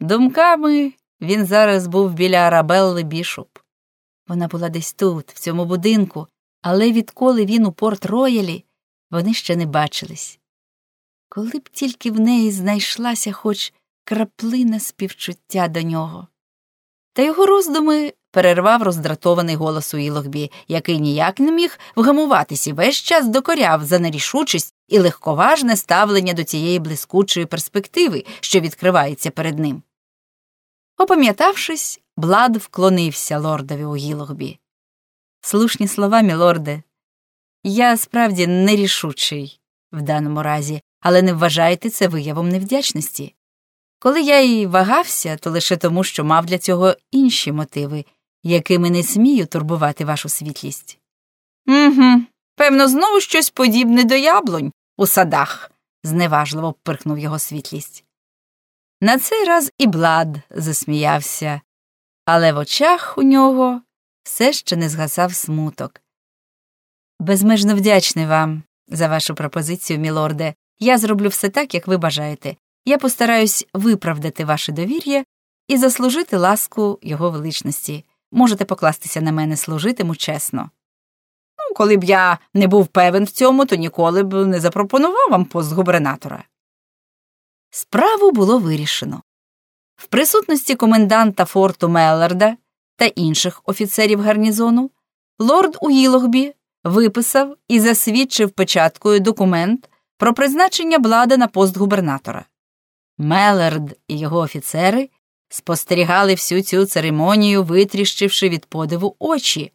Думками він зараз був біля Арабелли Бішоп. Вона була десь тут, в цьому будинку, але відколи він у Порт Роялі, вони ще не бачились. Коли б тільки в неї знайшлася хоч краплина співчуття до нього. Та його роздуми перервав роздратований голос Уілогбі, який ніяк не міг вгамуватися і весь час докоряв за нерішучість і легковажне ставлення до цієї блискучої перспективи, що відкривається перед ним. Опам'ятавшись, Блад вклонився лордові Уілогбі. Слушні слова, мілорде. Я справді нерішучий в даному разі, але не вважайте це виявом невдячності. Коли я й вагався, то лише тому, що мав для цього інші мотиви, якими не смію турбувати вашу світлість. Угу, певно, знову щось подібне до яблунь у садах, зневажливо пирхнув його світлість. На цей раз і Блад засміявся, але в очах у нього все ще не згасав смуток. Безмежно вдячний вам за вашу пропозицію, мілорде. Я зроблю все так, як ви бажаєте. Я постараюсь виправдати ваше довір'я і заслужити ласку його величності. Можете покластися на мене, служитиму чесно. Ну, коли б я не був певен в цьому, то ніколи б не запропонував вам пост губернатора. Справу було вирішено. В присутності коменданта форту Мелларда та інших офіцерів гарнізону лорд Уїлогбі виписав і засвідчив печаткою документ про призначення блада на пост губернатора. Меллард і його офіцери спостерігали всю цю церемонію, витріщивши від подиву очі,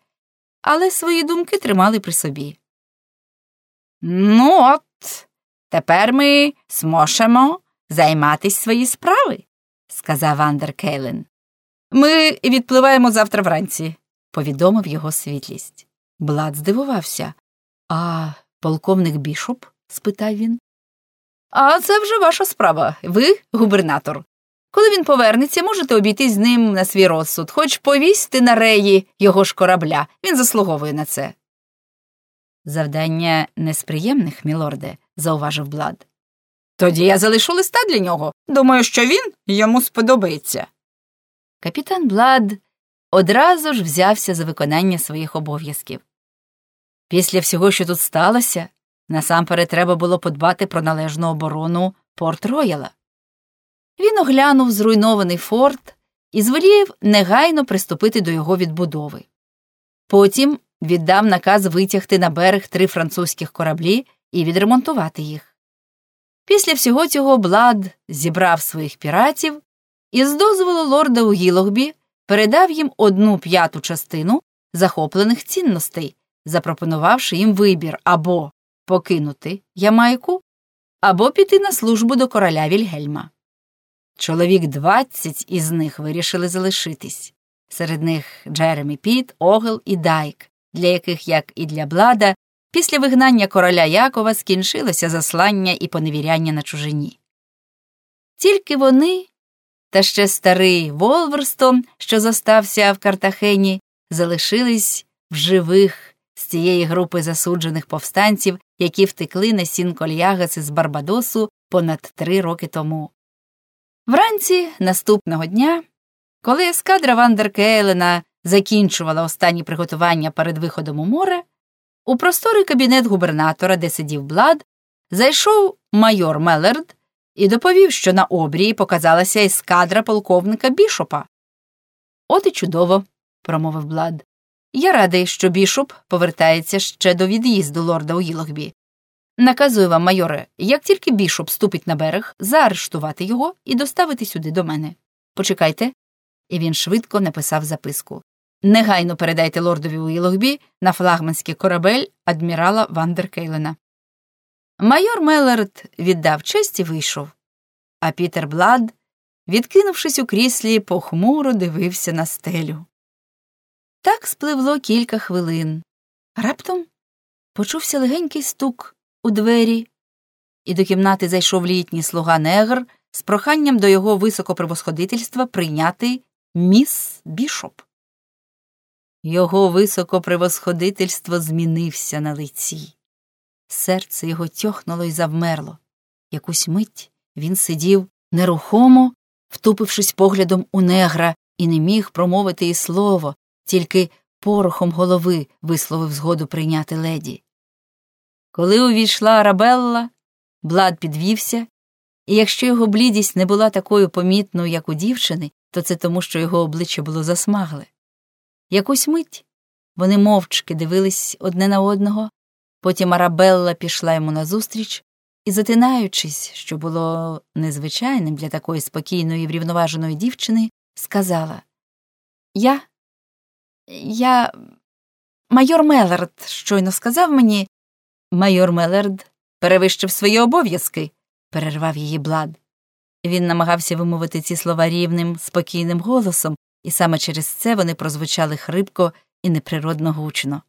але свої думки тримали при собі. Ну, от, тепер ми зможемо займатись свої справи, сказав Андер Кейлен. Ми відпливаємо завтра вранці, повідомив його світлість. Блад здивувався. А полковник бішоп? спитав він. А це вже ваша справа. Ви губернатор. Коли він повернеться, можете обійтись з ним на свій розсуд, хоч повісьте на реї його ж корабля. Він заслуговує на це. Завдання несприємних, мілорде, зауважив Блад. Тоді я залишу листа для нього. Думаю, що він йому сподобається. Капітан Блад одразу ж взявся за виконання своїх обов'язків. Після всього, що тут сталося, насамперед треба було подбати про належну оборону Порт Рояла. Він оглянув зруйнований форт і звелів негайно приступити до його відбудови. Потім віддав наказ витягти на берег три французьких кораблі і відремонтувати їх. Після всього цього Блад зібрав своїх піратів і з дозволу лорда Угілогбі передав їм одну п'яту частину захоплених цінностей, запропонувавши їм вибір або покинути Ямайку, або піти на службу до короля Вільгельма. Чоловік двадцять із них вирішили залишитись. Серед них Джеремі Піт, Огел і Дайк, для яких, як і для Блада, після вигнання короля Якова скінчилося заслання і поневіряння на чужині. Тільки вони, та ще старий Волверстон, що зостався в Картахені, залишились в живих з цієї групи засуджених повстанців, які втекли на сін Кольягас із Барбадосу понад три роки тому. Вранці наступного дня, коли ескадра Вандеркейлена закінчувала останні приготування перед виходом у море, у просторий кабінет губернатора, де сидів Блад, зайшов майор Меллерд і доповів, що на обрії показалася ескадра полковника бішопа. От і чудово, промовив Блад. Я радий, що бішоп повертається ще до від'їзду лорда Уїлогбі. Наказую вам, майоре, як тільки Бішоп ступить на берег, заарештувати його і доставити сюди до мене. Почекайте. І він швидко написав записку. Негайно передайте лордові Уілогбі на флагманський корабель адмірала ван дер Кейлена. Майор Меллард віддав честь і вийшов, а Пітер Блад, відкинувшись у кріслі, похмуро дивився на стелю. Так спливло кілька хвилин. Раптом почувся легенький стук у двері, і до кімнати зайшов літній слуга негр з проханням до його високопривосходительства прийняти міс бішоп. Його високопривосходительство змінився на лиці. Серце його тьохнуло і завмерло. Якусь мить він сидів нерухомо, втупившись поглядом у негра, і не міг промовити і слово, тільки порохом голови висловив згоду прийняти леді. Коли увійшла Арабелла, Блад підвівся, і якщо його блідість не була такою помітною, як у дівчини, то це тому, що його обличчя було засмагле. Якусь мить вони мовчки дивились одне на одного, потім Арабелла пішла йому назустріч і, затинаючись, що було незвичайним для такої спокійної і врівноваженої дівчини, сказала Я. Я. Майор Мелард щойно сказав мені. Майор Мелард перевищив свої обов'язки, перервав її блад. Він намагався вимовити ці слова рівним, спокійним голосом, і саме через це вони прозвучали хрипко і неприродно гучно.